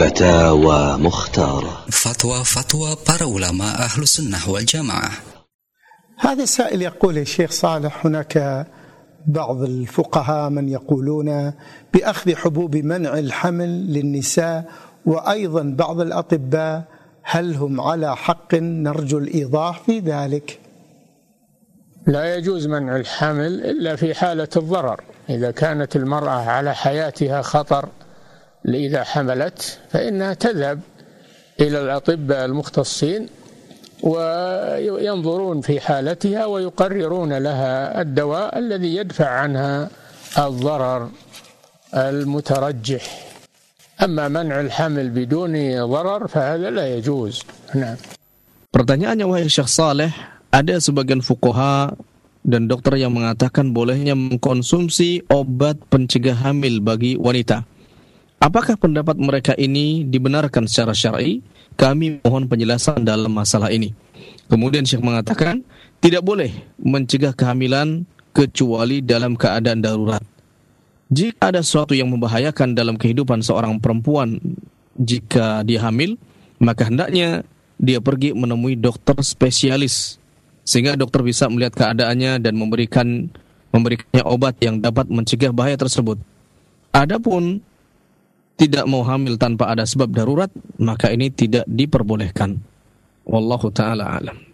فتاوى مختارة. فتوى فتوى para ulama أهل السنة والجماعة. هذا السائل يقول يا شيخ صالح هناك بعض الفقهاء من يقولون بأخذ حبوب منع الحمل للنساء وأيضا بعض الأطباء هل هم على حق؟ نرجو الإيضاح في ذلك. لا يجوز منع الحمل إلا في حالة الضرر. إذا كانت المرأة على حياتها خطر إذا حملت فإنها تذهب إلى الأطباء المختصين وينظرون في حالتها ويقررون لها الدواء الذي يدفع عنها الضرر المترجح. أما منع الحمل بدون ضرر فهذا لا يجوز. نعم. Pertanyaannya wahai Syekh Saleh, ada sebagian fukoha dan dokter yang mengatakan bolehnya mengkonsumsi obat pencegah hamil bagi wanita. Apakah pendapat mereka ini dibenarkan secara syar'i? Kami mohon penjelasan dalam masalah ini. Kemudian Syekh mengatakan, tidak boleh mencegah kehamilan kecuali dalam keadaan darurat. Jika ada sesuatu yang membahayakan dalam kehidupan seorang perempuan jika dia hamil, maka hendaknya dia pergi menemui dokter spesialis sehingga dokter bisa melihat keadaannya dan memberikan memberikannya obat yang dapat mencegah bahaya tersebut. Adapun tidak mau hamil tanpa ada sebab darurat, maka ini tidak diperbolehkan. Wallahu taala alam.